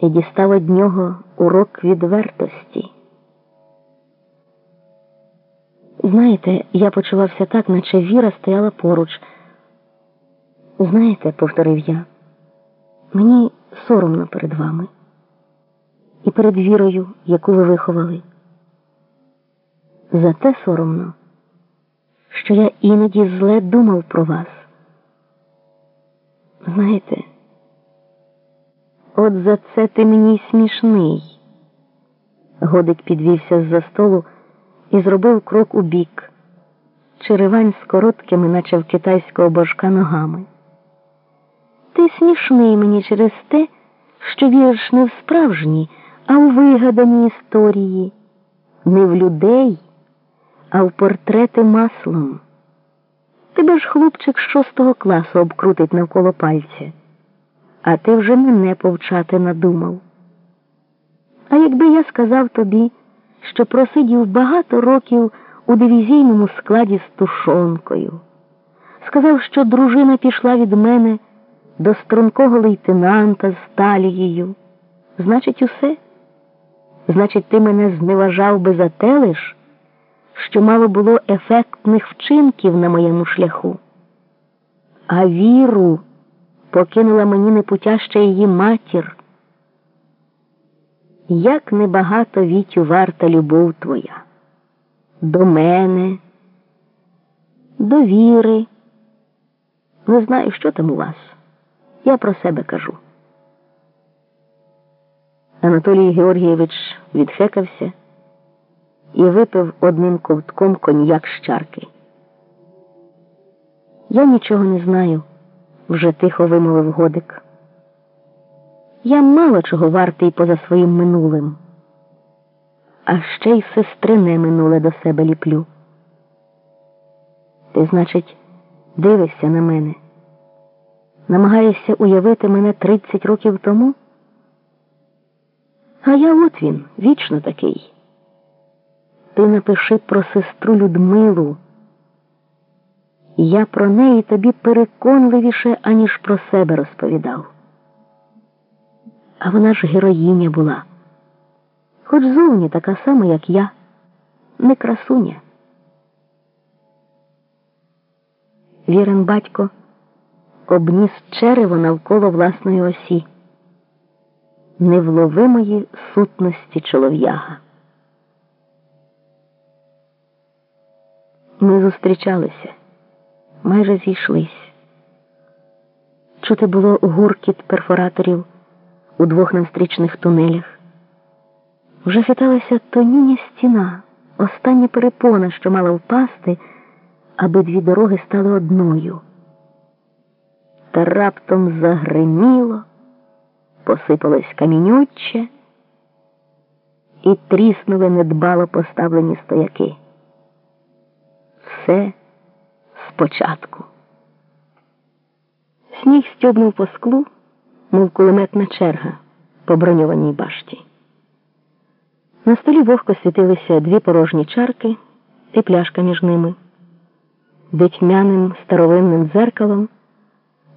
і дістав од нього урок відвертості. Знаєте, я почувався так, наче Віра стояла поруч. Знаєте, повторив я, мені соромно перед вами і перед вірою, яку ви виховали. Зате соромно, що я іноді зле думав про вас. Знаєте, от за це ти мені смішний. Годик підвівся з за столу і зробив крок у бік, Черевань з короткими, наче в китайського божка, ногами. Ти смішний мені через те, що віриш не в справжні, а в вигадані історії, не в людей, а в портрети маслом. Тебе ж хлопчик шостого класу обкрутить навколо пальця, а ти вже мене повчати надумав. А якби я сказав тобі, що просидів багато років у дивізійному складі з тушонкою, сказав, що дружина пішла від мене до стрункого лейтенанта з талією. Значить, усе. Значить, ти мене зневажав би за те лиш, що мало було ефектних вчинків на моєму шляху. А віру покинула мені непутяща її матір. Як небагато вітю варта любов твоя, до мене, до віри. Не знаю, що там у вас. Я про себе кажу. Анатолій Георгійович відхекався і випив одним ковтком коньяк з чарки. Я нічого не знаю, вже тихо вимовив годик. Я мало чого вартий поза своїм минулим, а ще й сестрине минуле до себе ліплю. Ти, значить, дивишся на мене, намагаєшся уявити мене тридцять років тому? А я от він, вічно такий. Ти напиши про сестру Людмилу. Я про неї тобі переконливіше, аніж про себе розповідав. А вона ж героїня була, хоч зовні така сама, як я, не красуня. Вірен батько обніс черево навколо власної осі, невловимої сутності чолов'яга. Ми зустрічалися, майже зійшлись. Чути було гуркіт перфораторів у двох навстрічних тунелях. Вже хиталася тоніння стіна, остання перепона, що мала впасти, аби дві дороги стали одною. Та раптом загриміло, посипалось камінюче і тріснули недбало поставлені стояки. Все спочатку. Сніг стьобнув по склу мов кулеметна черга по броньованій башті. На столі вогко світилися дві порожні чарки і пляшка між ними. Дитьмяним старовинним дзеркалом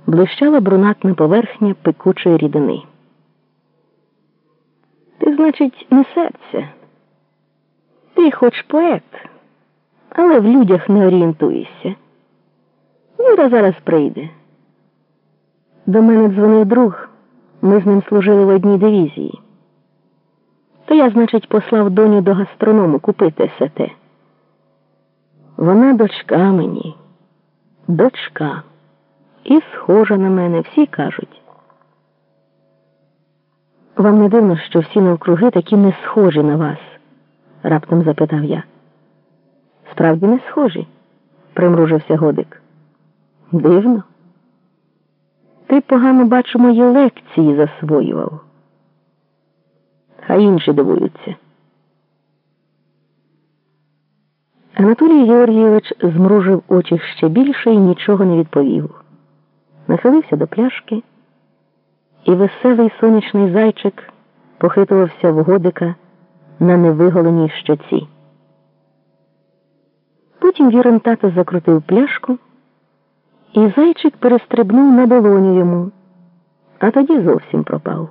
блищала брунатна поверхня пекучої рідини. Ти, значить, не серця. Ти хоч поет, але в людях не орієнтуєшся. Юра зараз прийде. До мене дзвонив друг, ми з ним служили в одній дивізії. То я, значить, послав доню до гастроному купити все те. Вона дочка мені, дочка, і схожа на мене, всі кажуть. Вам не дивно, що всі навкруги такі не схожі на вас? раптом запитав я. Справді не схожі, примружився Годик. Дивно. Ти погано бачу мої лекції засвоював. Хай інші дивуються. Анатолій Георгійович змружив очі ще більше і нічого не відповів. Нахилився до пляшки, і веселий сонячний зайчик похитувався в годика на невиголеній щоці. Потім вірен тато закрутив пляшку. І зайчик перестрибнув на долоню йому, а тоді зовсім пропав.